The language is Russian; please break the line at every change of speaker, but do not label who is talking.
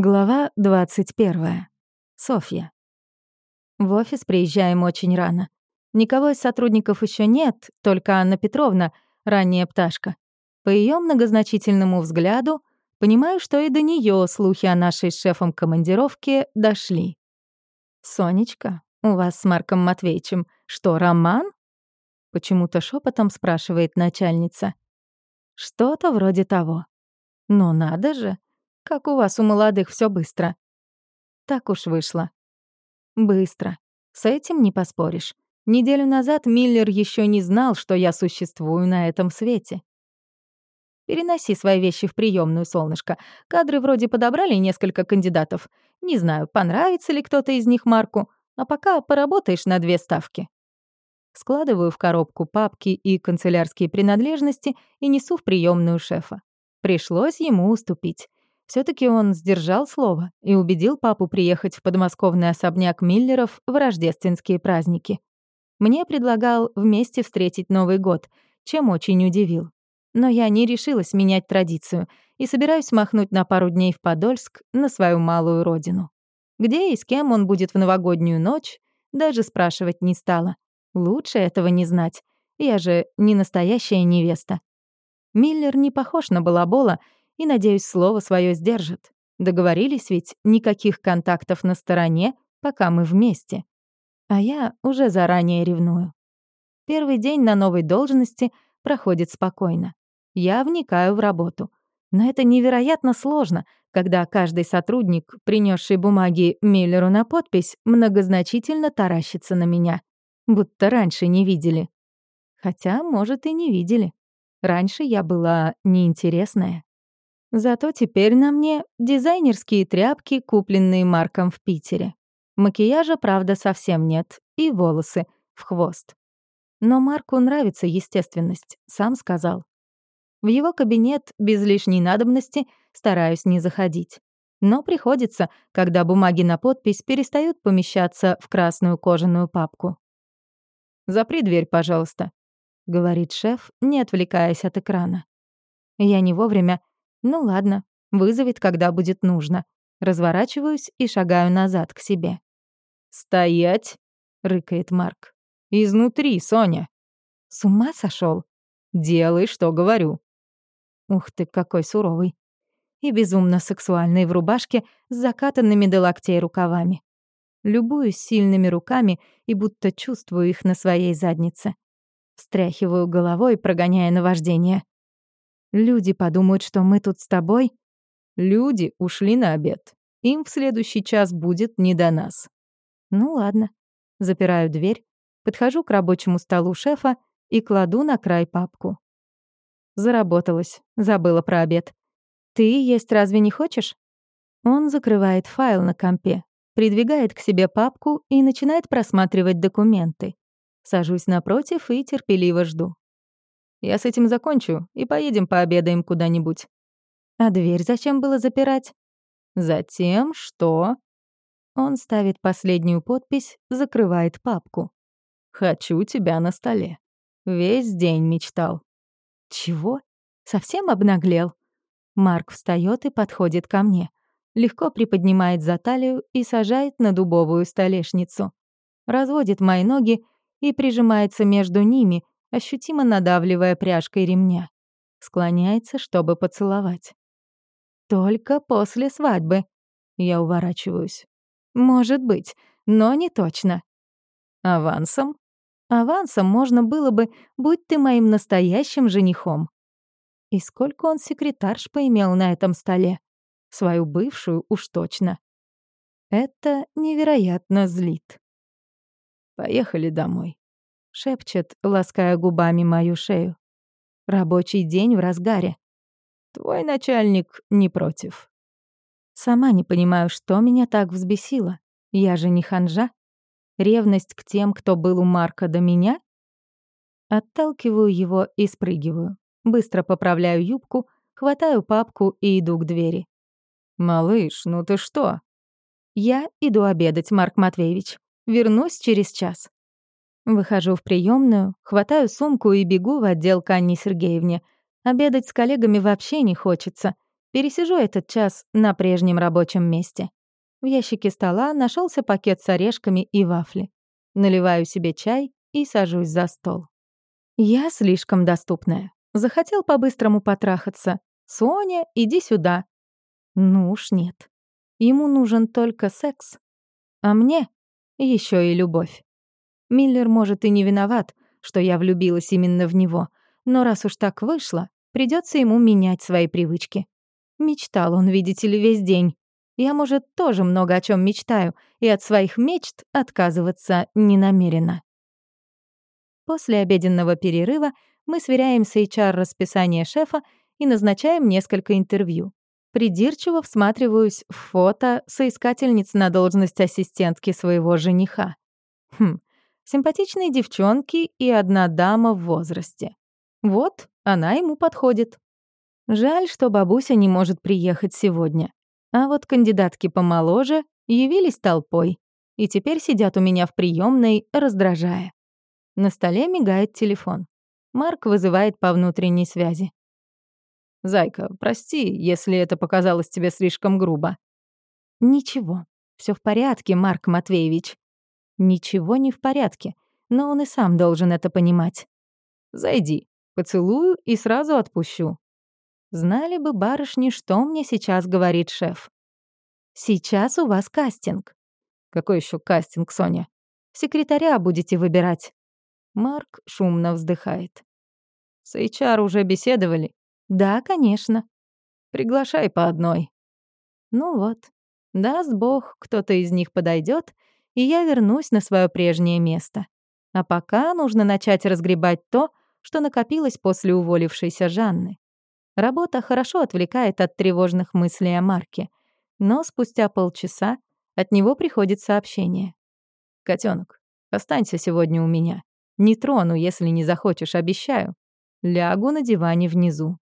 Глава 21. Софья. В офис приезжаем очень рано. Никого из сотрудников еще нет, только Анна Петровна, ранняя пташка. По ее многозначительному взгляду понимаю, что и до нее слухи о нашей с шефом командировке дошли. «Сонечка, у вас с Марком Матвеевичем что, роман?» Почему-то шепотом спрашивает начальница. Что-то вроде того. Но надо же, как у вас у молодых все быстро. Так уж вышло. Быстро. С этим не поспоришь. Неделю назад Миллер еще не знал, что я существую на этом свете. Переноси свои вещи в приемную, солнышко. Кадры вроде подобрали несколько кандидатов. Не знаю, понравится ли кто-то из них Марку, а пока поработаешь на две ставки. Складываю в коробку папки и канцелярские принадлежности и несу в приемную шефа. Пришлось ему уступить все таки он сдержал слово и убедил папу приехать в подмосковный особняк Миллеров в рождественские праздники. Мне предлагал вместе встретить Новый год, чем очень удивил. Но я не решилась менять традицию и собираюсь махнуть на пару дней в Подольск на свою малую родину. Где и с кем он будет в новогоднюю ночь, даже спрашивать не стала. Лучше этого не знать. Я же не настоящая невеста. Миллер не похож на балабола и, надеюсь, слово свое сдержит. Договорились ведь никаких контактов на стороне, пока мы вместе. А я уже заранее ревную. Первый день на новой должности проходит спокойно. Я вникаю в работу. Но это невероятно сложно, когда каждый сотрудник, принесший бумаги Миллеру на подпись, многозначительно таращится на меня. Будто раньше не видели. Хотя, может, и не видели. Раньше я была неинтересная. Зато теперь на мне дизайнерские тряпки, купленные Марком в Питере. Макияжа, правда, совсем нет, и волосы в хвост. Но Марку нравится естественность, сам сказал. В его кабинет без лишней надобности стараюсь не заходить. Но приходится, когда бумаги на подпись перестают помещаться в красную кожаную папку. «Запри дверь, пожалуйста», — говорит шеф, не отвлекаясь от экрана. Я не вовремя ну ладно, вызовет, когда будет нужно. Разворачиваюсь и шагаю назад к себе. «Стоять!» — рыкает Марк. «Изнутри, Соня!» «С ума сошел? «Делай, что говорю!» Ух ты, какой суровый. И безумно сексуальный в рубашке с закатанными до локтей рукавами. Любуюсь сильными руками и будто чувствую их на своей заднице. Встряхиваю головой, прогоняя наваждение. Люди подумают, что мы тут с тобой. Люди ушли на обед. Им в следующий час будет не до нас. Ну ладно. Запираю дверь, подхожу к рабочему столу шефа и кладу на край папку. Заработалась, забыла про обед. Ты есть разве не хочешь? Он закрывает файл на компе, придвигает к себе папку и начинает просматривать документы. Сажусь напротив и терпеливо жду. Я с этим закончу и поедем пообедаем куда-нибудь. А дверь зачем было запирать? Затем, что... Он ставит последнюю подпись, закрывает папку. «Хочу тебя на столе. Весь день мечтал». «Чего? Совсем обнаглел?» Марк встает и подходит ко мне. Легко приподнимает за талию и сажает на дубовую столешницу. Разводит мои ноги и прижимается между ними, ощутимо надавливая пряжкой ремня. Склоняется, чтобы поцеловать. «Только после свадьбы». Я уворачиваюсь. «Может быть, но не точно». «Авансом?» «Авансом можно было бы, будь ты моим настоящим женихом». И сколько он секретарш поимел на этом столе? Свою бывшую уж точно. Это невероятно злит. «Поехали домой», шепчет, лаская губами мою шею. Рабочий день в разгаре. Твой начальник не против. Сама не понимаю, что меня так взбесило. Я же не ханжа. Ревность к тем, кто был у Марка до меня? Отталкиваю его и спрыгиваю. Быстро поправляю юбку, хватаю папку и иду к двери. «Малыш, ну ты что?» «Я иду обедать, Марк Матвеевич. Вернусь через час». Выхожу в приемную, хватаю сумку и бегу в отдел к Анне Сергеевне. Обедать с коллегами вообще не хочется. Пересижу этот час на прежнем рабочем месте. В ящике стола нашелся пакет с орешками и вафли. Наливаю себе чай и сажусь за стол. Я слишком доступная. Захотел по-быстрому потрахаться. Соня, иди сюда. Ну уж нет. Ему нужен только секс. А мне еще и любовь. Миллер, может, и не виноват, что я влюбилась именно в него, но раз уж так вышло, придется ему менять свои привычки. Мечтал он, видите ли, весь день. Я, может, тоже много о чем мечтаю, и от своих мечт отказываться не намерена. После обеденного перерыва мы сверяем с HR расписание шефа и назначаем несколько интервью. Придирчиво всматриваюсь в фото соискательниц на должность ассистентки своего жениха. Хм, симпатичные девчонки и одна дама в возрасте. Вот, она ему подходит. Жаль, что бабуся не может приехать сегодня. А вот кандидатки помоложе явились толпой и теперь сидят у меня в приемной, раздражая. На столе мигает телефон. Марк вызывает по внутренней связи. «Зайка, прости, если это показалось тебе слишком грубо». «Ничего, все в порядке, Марк Матвеевич». «Ничего не в порядке, но он и сам должен это понимать». «Зайди, поцелую и сразу отпущу». Знали бы барышни, что мне сейчас говорит шеф. «Сейчас у вас кастинг». «Какой еще кастинг, Соня?» «Секретаря будете выбирать». Марк шумно вздыхает. «С HR уже беседовали?» «Да, конечно». «Приглашай по одной». Ну вот, даст бог, кто-то из них подойдет, и я вернусь на свое прежнее место. А пока нужно начать разгребать то, что накопилось после уволившейся Жанны. Работа хорошо отвлекает от тревожных мыслей о Марке, но спустя полчаса от него приходит сообщение. «Котёнок, останься сегодня у меня. Не трону, если не захочешь, обещаю. Лягу на диване внизу.